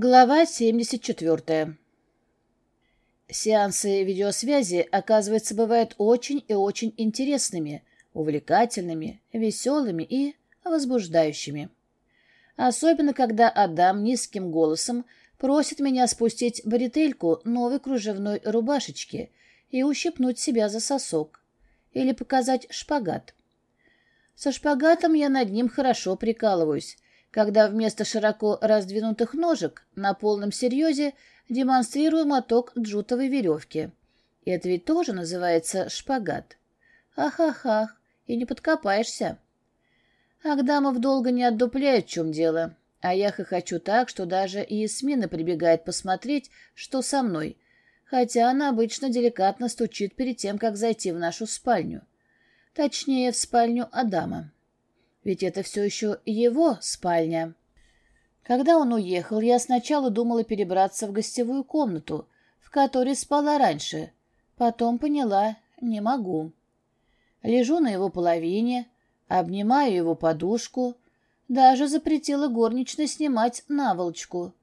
Глава 74. Сеансы видеосвязи, оказывается, бывают очень и очень интересными, увлекательными, веселыми и возбуждающими. Особенно, когда Адам низким голосом просит меня спустить бретельку новой кружевной рубашечки и ущипнуть себя за сосок. Или показать шпагат. Со шпагатом я над ним хорошо прикалываюсь, когда вместо широко раздвинутых ножек на полном серьезе демонстрирую моток джутовой веревки. Это ведь тоже называется шпагат. Ах-ах-ах, и не подкопаешься. Агдамов долго не отдупляет, в чем дело. А я хохочу так, что даже и Ясмина прибегает посмотреть, что со мной, хотя она обычно деликатно стучит перед тем, как зайти в нашу спальню. Точнее, в спальню Адама. Ведь это все еще его спальня. Когда он уехал, я сначала думала перебраться в гостевую комнату, в которой спала раньше. Потом поняла — не могу. Лежу на его половине, обнимаю его подушку, даже запретила горничной снимать наволочку.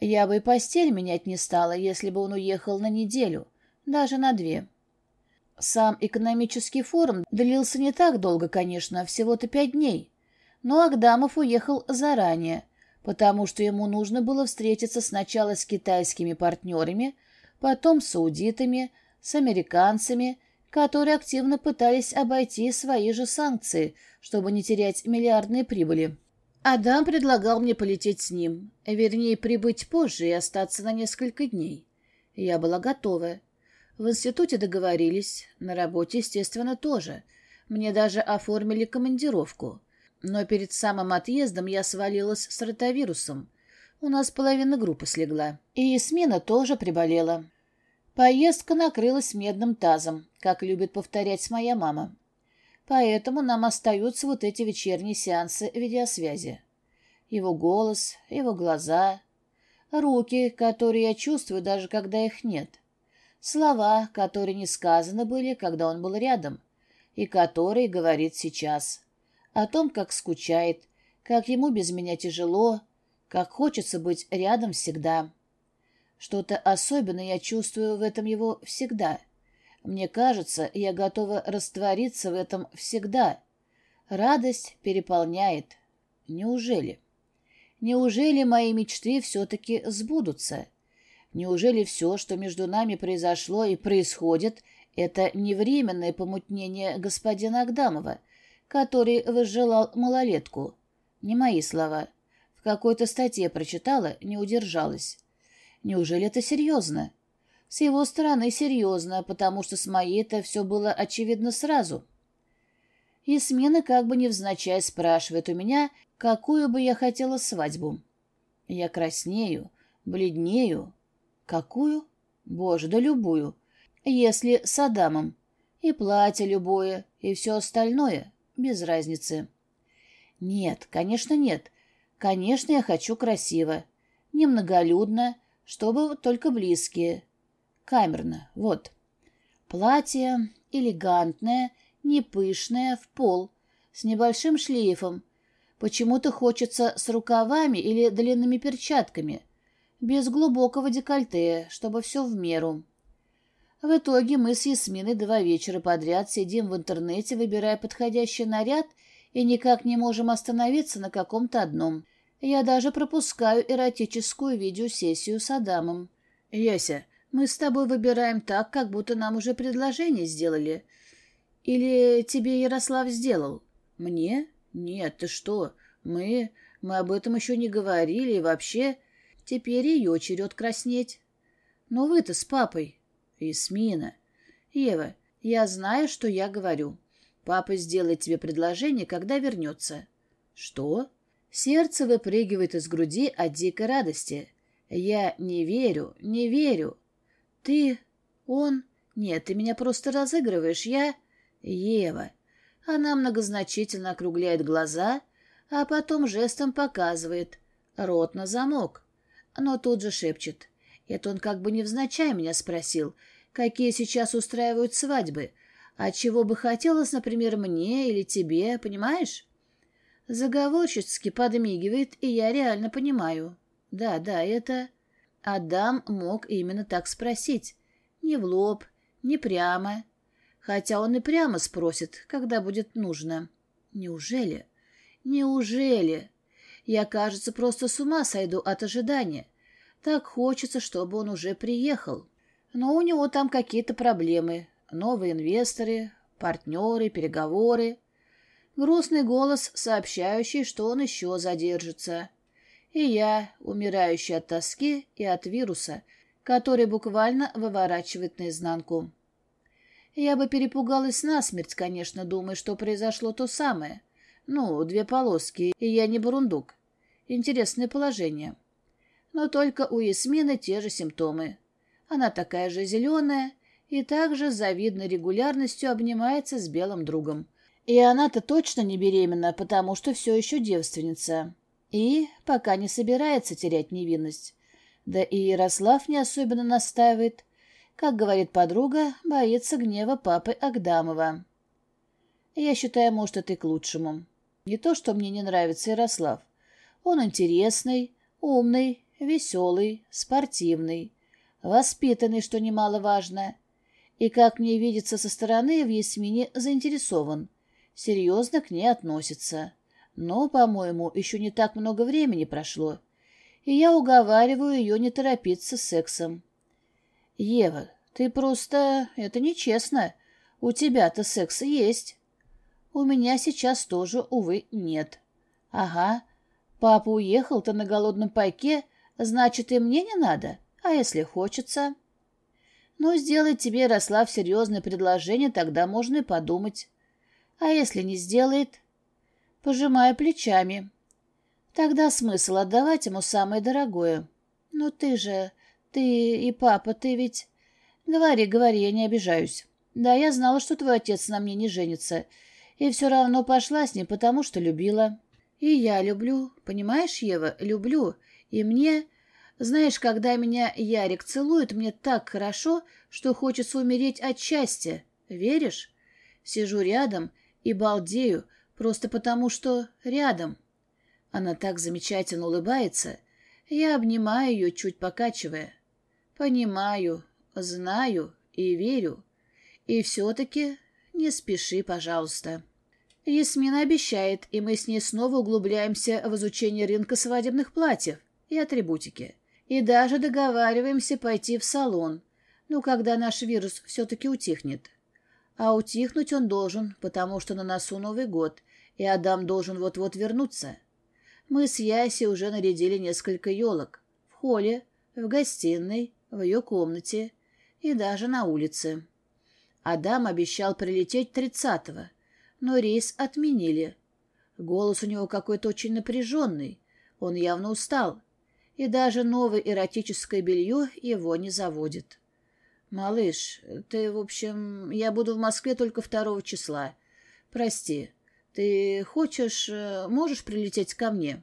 Я бы и постель менять не стала, если бы он уехал на неделю, даже на две. Сам экономический форум длился не так долго, конечно, всего-то пять дней. Но Агдамов уехал заранее, потому что ему нужно было встретиться сначала с китайскими партнерами, потом с саудитами, с американцами, которые активно пытались обойти свои же санкции, чтобы не терять миллиардные прибыли. Адам предлагал мне полететь с ним, вернее, прибыть позже и остаться на несколько дней. Я была готова. В институте договорились, на работе, естественно, тоже. Мне даже оформили командировку. Но перед самым отъездом я свалилась с ротавирусом. У нас половина группы слегла. И смена тоже приболела. Поездка накрылась медным тазом, как любит повторять моя мама. Поэтому нам остаются вот эти вечерние сеансы видеосвязи. Его голос, его глаза, руки, которые я чувствую, даже когда их нет. Слова, которые не сказаны были, когда он был рядом, и которые говорит сейчас. О том, как скучает, как ему без меня тяжело, как хочется быть рядом всегда. Что-то особенное я чувствую в этом его всегда. Мне кажется, я готова раствориться в этом всегда. Радость переполняет. Неужели? Неужели мои мечты все-таки сбудутся? Неужели все, что между нами произошло и происходит, это не временное помутнение господина Агдамова, который возжелал малолетку? Не мои слова. В какой-то статье прочитала, не удержалась. Неужели это серьезно? С его стороны серьезно, потому что с моей-то все было очевидно сразу. И смена как бы невзначай спрашивает у меня, какую бы я хотела свадьбу. Я краснею, бледнею, Какую? Боже, да любую. Если с Адамом. И платье любое, и все остальное. Без разницы. Нет, конечно, нет. Конечно, я хочу красиво. Немноголюдно, чтобы только близкие. Камерно, вот. Платье элегантное, не пышное, в пол, с небольшим шлейфом. Почему-то хочется с рукавами или длинными перчатками — без глубокого декольте, чтобы все в меру. В итоге мы с Ясминой два вечера подряд сидим в интернете, выбирая подходящий наряд, и никак не можем остановиться на каком-то одном. Я даже пропускаю эротическую видеосессию с Адамом. «Яся, мы с тобой выбираем так, как будто нам уже предложение сделали. Или тебе Ярослав сделал? Мне? Нет, ты что? Мы... Мы об этом еще не говорили и вообще... Теперь ее черед краснеть. Но вы-то с папой. Исмина. Ева, я знаю, что я говорю. Папа сделает тебе предложение, когда вернется. Что? Сердце выпрыгивает из груди от дикой радости. Я не верю, не верю. Ты... Он... Нет, ты меня просто разыгрываешь. Я... Ева. Она многозначительно округляет глаза, а потом жестом показывает. Рот на замок но тут же шепчет. Это он как бы невзначай меня спросил, какие сейчас устраивают свадьбы, а чего бы хотелось, например, мне или тебе, понимаешь? Заговорщицки подмигивает, и я реально понимаю. Да, да, это... Адам мог именно так спросить. Не в лоб, не прямо. Хотя он и прямо спросит, когда будет нужно. Неужели? Неужели? Я, кажется, просто с ума сойду от ожидания. Так хочется, чтобы он уже приехал. Но у него там какие-то проблемы. Новые инвесторы, партнеры, переговоры. Грустный голос, сообщающий, что он еще задержится. И я, умирающий от тоски и от вируса, который буквально выворачивает наизнанку. Я бы перепугалась насмерть, конечно, думая, что произошло то самое. Ну, две полоски, и я не бурундук. Интересное положение. Но только у Ясмины те же симптомы. Она такая же зеленая и также с завидной регулярностью обнимается с белым другом. И она-то точно не беременна, потому что все еще девственница. И пока не собирается терять невинность. Да и Ярослав не особенно настаивает. Как говорит подруга, боится гнева папы Агдамова. Я считаю, может, это и к лучшему. Не то, что мне не нравится Ярослав. Он интересный, умный, веселый, спортивный, воспитанный, что немаловажно. И, как мне видится со стороны, в Ясмине заинтересован. Серьезно к ней относится. Но, по-моему, еще не так много времени прошло. И я уговариваю ее не торопиться с сексом. «Ева, ты просто... Это нечестно. У тебя-то секс есть». «У меня сейчас тоже, увы, нет». «Ага. Папа уехал-то на голодном пайке, значит, и мне не надо. А если хочется?» «Ну, сделает тебе Ярослав серьезное предложение, тогда можно и подумать. А если не сделает?» Пожимая плечами. Тогда смысл отдавать ему самое дорогое. Но ты же, ты и папа, ты ведь... Говори, говори, я не обижаюсь. Да, я знала, что твой отец на мне не женится. И все равно пошла с ним, потому что любила. И я люблю, понимаешь, Ева, люблю. И мне... Знаешь, когда меня Ярик целует, мне так хорошо, что хочется умереть от счастья. Веришь? Сижу рядом и балдею, Просто потому, что рядом. Она так замечательно улыбается. Я обнимаю ее, чуть покачивая. Понимаю, знаю и верю. И все-таки не спеши, пожалуйста. Ясмина обещает, и мы с ней снова углубляемся в изучение рынка свадебных платьев и атрибутики. И даже договариваемся пойти в салон, ну, когда наш вирус все-таки утихнет. А утихнуть он должен, потому что на носу Новый год, и Адам должен вот-вот вернуться. Мы с Яси уже нарядили несколько елок. В холле, в гостиной, в ее комнате и даже на улице. Адам обещал прилететь тридцатого, но рейс отменили. Голос у него какой-то очень напряженный, он явно устал, и даже новое эротическое белье его не заводит. «Малыш, ты, в общем, я буду в Москве только второго числа. Прости, ты хочешь, э, можешь прилететь ко мне?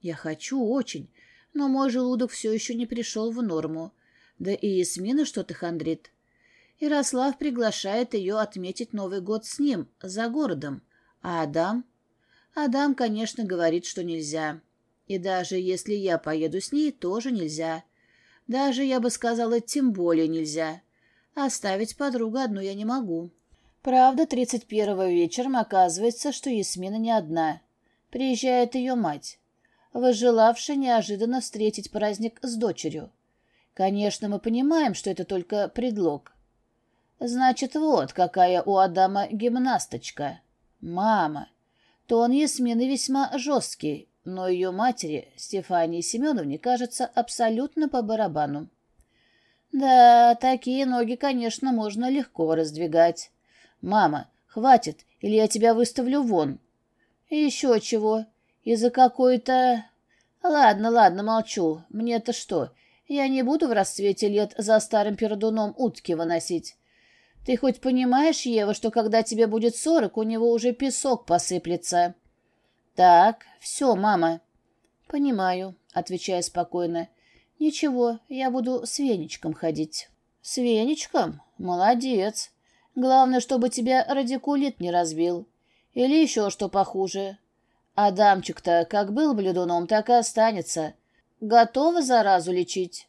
Я хочу очень, но мой желудок все еще не пришел в норму. Да и Ясмина что-то хандрит. Ярослав приглашает ее отметить Новый год с ним, за городом. А Адам? Адам, конечно, говорит, что нельзя. И даже если я поеду с ней, тоже нельзя. Даже, я бы сказала, тем более нельзя. Оставить подругу одну я не могу. Правда, тридцать первого вечером оказывается, что Ясмина не одна. Приезжает ее мать, возжелавшая неожиданно встретить праздник с дочерью. Конечно, мы понимаем, что это только предлог. Значит, вот какая у Адама гимнасточка. Мама. Тон Ясмины весьма жесткий, но ее матери, Стефании Семеновне, кажется абсолютно по барабану. Да, такие ноги, конечно, можно легко раздвигать. «Мама, хватит, или я тебя выставлю вон». «И еще чего? Из-за какой-то...» «Ладно, ладно, молчу. Мне-то что? Я не буду в расцвете лет за старым пердуном утки выносить. Ты хоть понимаешь, Ева, что когда тебе будет сорок, у него уже песок посыплется?» «Так, все, мама». «Понимаю», — отвечая спокойно. «Ничего, я буду с веничком ходить». «С веничком? Молодец. Главное, чтобы тебя радикулит не разбил. Или еще что похуже. Адамчик-то как был бледуном, так и останется. Готова заразу лечить?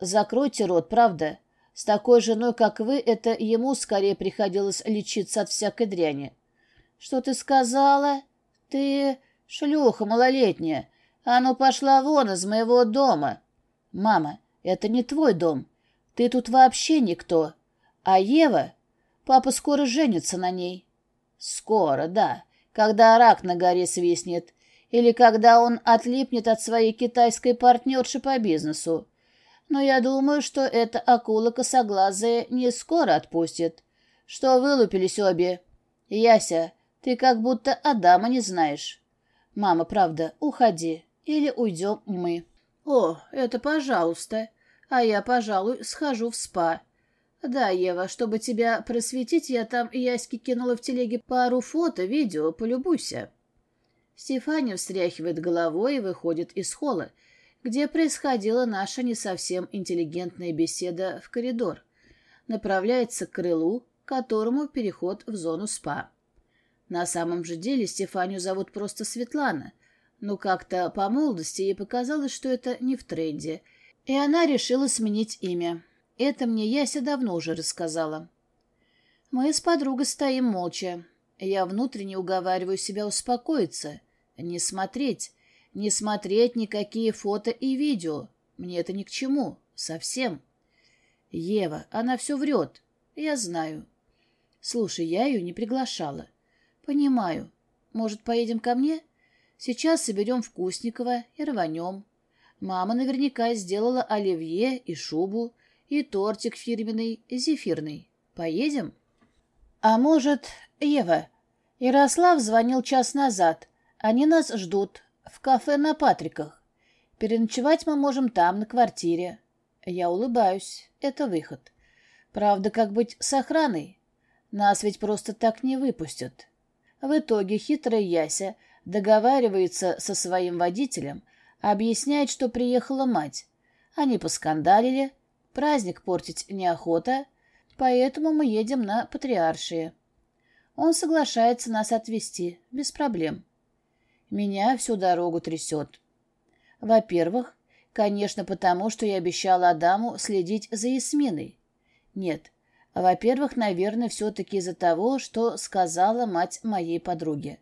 Закройте рот, правда. С такой женой, как вы, это ему скорее приходилось лечиться от всякой дряни. Что ты сказала? Ты шлюха малолетняя. А ну пошла вон из моего дома. Мама, это не твой дом. Ты тут вообще никто. А Ева? Папа скоро женится на ней. Скоро, да. Когда рак на горе свистнет. Или когда он отлипнет от своей китайской партнерши по бизнесу. Но я думаю, что эта акула косоглазая не скоро отпустит. Что вылупились обе. Яся, ты как будто Адама не знаешь. Мама, правда, уходи. Или уйдем мы. О, это пожалуйста. А я, пожалуй, схожу в спа. Да, Ева, чтобы тебя просветить, я там Яське кинула в телеге пару фото, видео, полюбуйся. Стефания встряхивает головой и выходит из холла, где происходила наша не совсем интеллигентная беседа в коридор. Направляется к крылу, которому переход в зону СПА. На самом же деле Стефанию зовут просто Светлана, но как-то по молодости ей показалось, что это не в тренде, и она решила сменить имя. Это мне Яся давно уже рассказала. Мы с подругой стоим молча. Я внутренне уговариваю себя успокоиться, не смотреть, не смотреть никакие фото и видео. Мне это ни к чему. Совсем. Ева, она все врет. Я знаю. Слушай, я ее не приглашала. Понимаю. Может, поедем ко мне? Сейчас соберем вкусникова и рванем. Мама наверняка сделала оливье и шубу, и тортик фирменный, зефирный. Поедем? А может, Ева? Ярослав звонил час назад. Они нас ждут. В кафе на Патриках. Переночевать мы можем там, на квартире. Я улыбаюсь. Это выход. Правда, как быть с охраной? Нас ведь просто так не выпустят. В итоге хитрая Яся договаривается со своим водителем, объясняет, что приехала мать. Они поскандалили, праздник портить неохота, поэтому мы едем на Патриаршие. Он соглашается нас отвезти, без проблем. Меня всю дорогу трясет. Во-первых, конечно, потому, что я обещала Адаму следить за Ясминой. Нет, во-первых, наверное, все-таки из-за того, что сказала мать моей подруги.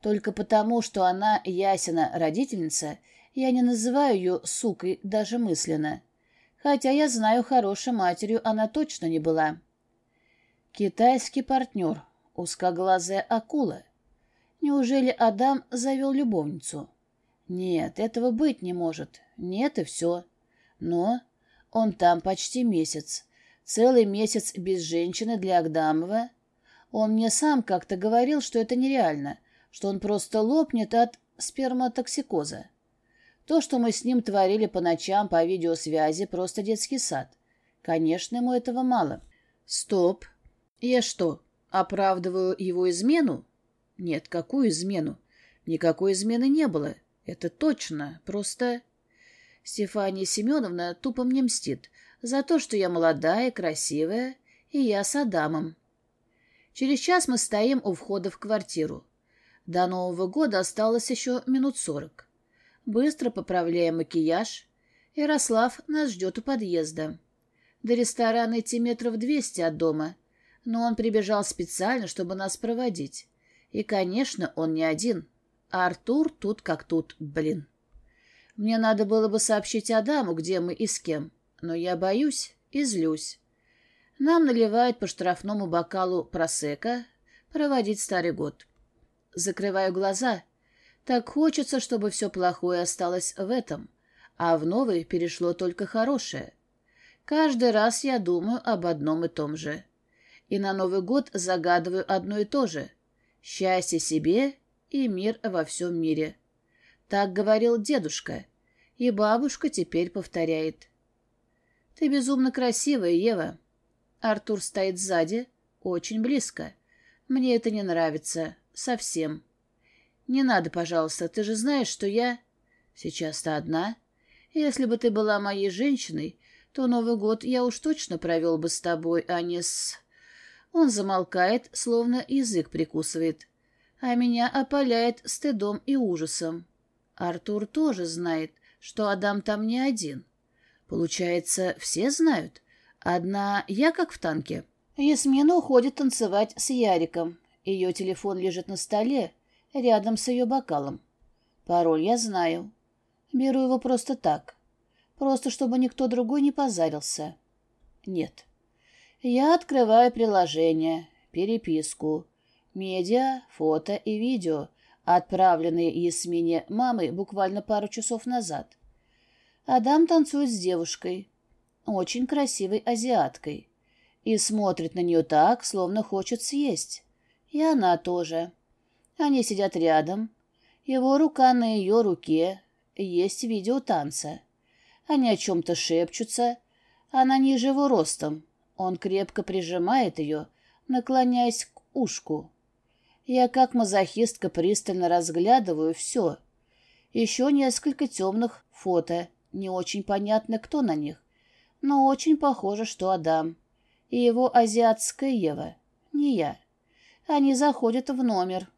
Только потому, что она Ясина родительница, я не называю ее сукой даже мысленно. Хотя я знаю, хорошей матерью она точно не была. Китайский партнер, узкоглазая акула — Неужели Адам завел любовницу? Нет, этого быть не может. Нет и все. Но он там почти месяц. Целый месяц без женщины для Агдамова. Он мне сам как-то говорил, что это нереально, что он просто лопнет от сперматоксикоза. То, что мы с ним творили по ночам по видеосвязи, просто детский сад. Конечно, ему этого мало. Стоп. Я что, оправдываю его измену? Нет, какую измену? Никакой измены не было. Это точно. Просто... Стефания Семеновна тупо мне мстит за то, что я молодая, красивая, и я с Адамом. Через час мы стоим у входа в квартиру. До Нового года осталось еще минут сорок. Быстро поправляем макияж. Ярослав нас ждет у подъезда. До ресторана идти метров двести от дома, но он прибежал специально, чтобы нас проводить. И, конечно, он не один. Артур тут как тут, блин. Мне надо было бы сообщить Адаму, где мы и с кем. Но я боюсь и злюсь. Нам наливают по штрафному бокалу просека проводить старый год. Закрываю глаза. Так хочется, чтобы все плохое осталось в этом, а в новый перешло только хорошее. Каждый раз я думаю об одном и том же. И на Новый год загадываю одно и то же. Счастье себе и мир во всем мире. Так говорил дедушка, и бабушка теперь повторяет. Ты безумно красивая, Ева. Артур стоит сзади, очень близко. Мне это не нравится. Совсем. Не надо, пожалуйста, ты же знаешь, что я... Сейчас ты одна. Если бы ты была моей женщиной, то Новый год я уж точно провел бы с тобой, а не с... Он замолкает, словно язык прикусывает. А меня опаляет стыдом и ужасом. Артур тоже знает, что Адам там не один. Получается, все знают. Одна я как в танке. Ясмина уходит танцевать с Яриком. Ее телефон лежит на столе, рядом с ее бокалом. Пароль я знаю. Беру его просто так. Просто чтобы никто другой не позарился. Нет. Я открываю приложение, переписку, медиа, фото и видео, отправленные Ясмине мамой буквально пару часов назад. Адам танцует с девушкой, очень красивой азиаткой, и смотрит на нее так, словно хочет съесть. И она тоже. Они сидят рядом. Его рука на ее руке. Есть видео танца. Они о чем-то шепчутся. Она ниже его ростом. Он крепко прижимает ее, наклоняясь к ушку. Я как мазохистка пристально разглядываю все. Еще несколько темных фото. Не очень понятно, кто на них. Но очень похоже, что Адам. И его азиатская Ева. Не я. Они заходят в номер.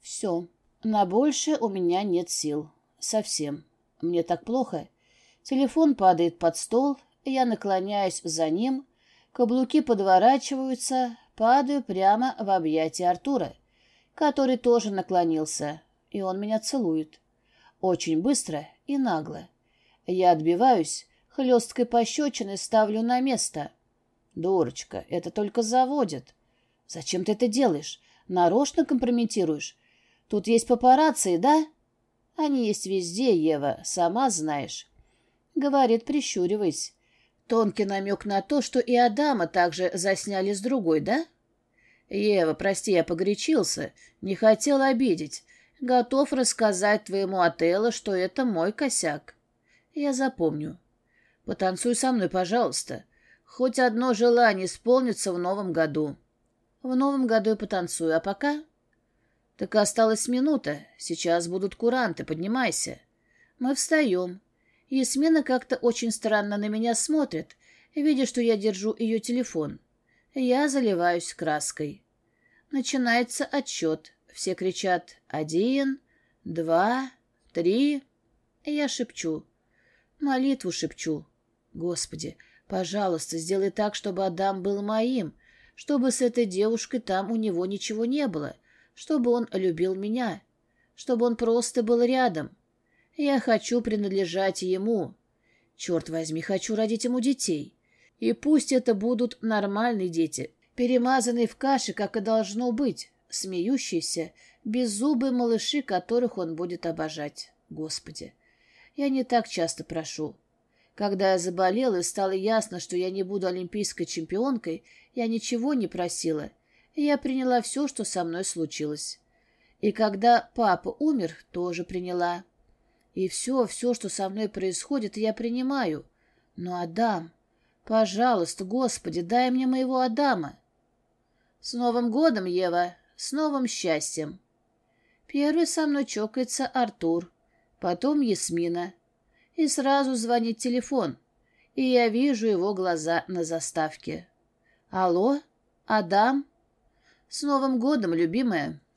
Все. На больше у меня нет сил. Совсем. Мне так плохо. Телефон падает под стол, я наклоняюсь за ним, каблуки подворачиваются, падаю прямо в объятия Артура, который тоже наклонился, и он меня целует. Очень быстро и нагло. Я отбиваюсь, хлесткой пощечиной ставлю на место. Дурочка, это только заводит. Зачем ты это делаешь? Нарочно компрометируешь? Тут есть папарацци, да? Они есть везде, Ева, сама знаешь. Говорит, прищуриваясь. Тонкий намек на то, что и Адама также засняли с другой, да? Ева, прости, я погорячился. Не хотел обидеть. Готов рассказать твоему Отелло, что это мой косяк. Я запомню. Потанцуй со мной, пожалуйста. Хоть одно желание исполнится в новом году. В новом году я потанцую, а пока... Так осталась минута. Сейчас будут куранты, поднимайся. Мы встаем. Ясмина как-то очень странно на меня смотрит, видя, что я держу ее телефон. Я заливаюсь краской. Начинается отчет. Все кричат «один», «два», «три». Я шепчу. Молитву шепчу. Господи, пожалуйста, сделай так, чтобы Адам был моим, чтобы с этой девушкой там у него ничего не было, чтобы он любил меня, чтобы он просто был рядом. Я хочу принадлежать ему. Черт возьми, хочу родить ему детей. И пусть это будут нормальные дети, перемазанные в каше, как и должно быть, смеющиеся, беззубые малыши, которых он будет обожать. Господи, я не так часто прошу. Когда я заболела и стало ясно, что я не буду олимпийской чемпионкой, я ничего не просила. Я приняла все, что со мной случилось. И когда папа умер, тоже приняла. И все, все, что со мной происходит, я принимаю. Но Адам... Пожалуйста, Господи, дай мне моего Адама. С Новым годом, Ева, с новым счастьем. Первый со мной чокается Артур, потом Ясмина и сразу звонит телефон, и я вижу его глаза на заставке. «Алло? Адам?» «С Новым годом, любимая!»